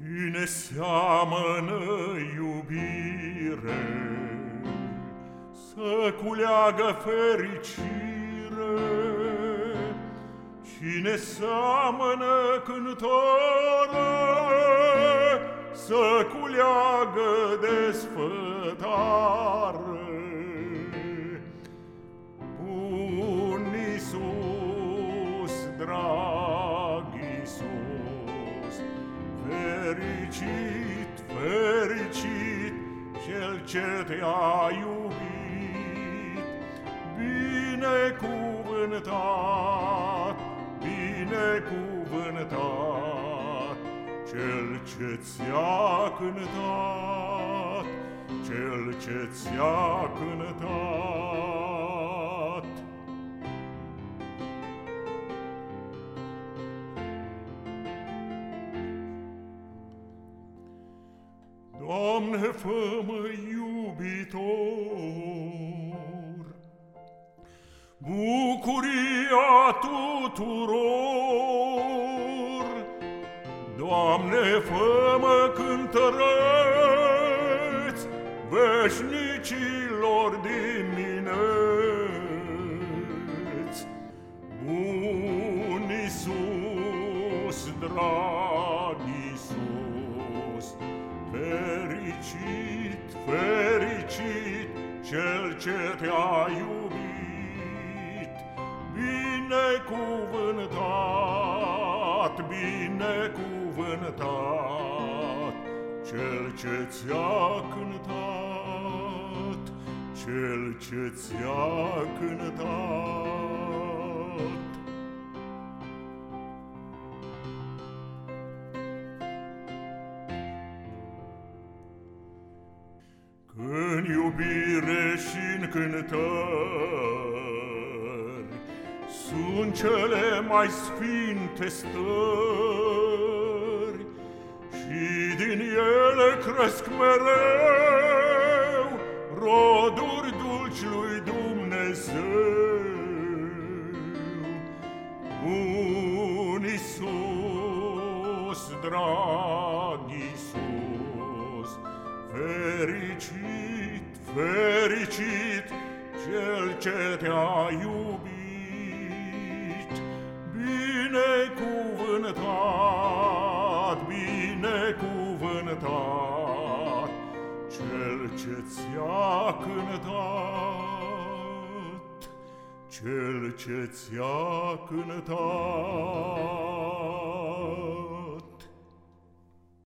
Cine seamănă iubire Să culeagă fericire. Cine seamănă cântare Să culeagă desfătare Fericit, fericit, cel ce te-a iubit, Binecuvântat, binecuvântat, Cel ce ți-a cântat, Cel ce ți-a cântat. Doamne, fă-mă iubitor, bucuria tuturor. Doamne, fă-mă cântăreț veșnicilor dimineți. Bun Iisus, drag Iisus, Fericit, fericit, cel ce te-a iubit, Binecuvântat, binecuvântat, Cel ce ți-a cântat, Cel ce ți-a cântat. În iubire și în cântări. Sunt cele mai sfinte stări Și din ele cresc mereu Roduri dulci lui Dumnezeu. Bun Iisus, drag Iisus Fericit, fericit, cel ce te-a iubit, Binecuvântat, binecuvântat, Cel ce ți-a cântat, Cel ce ți-a cântat.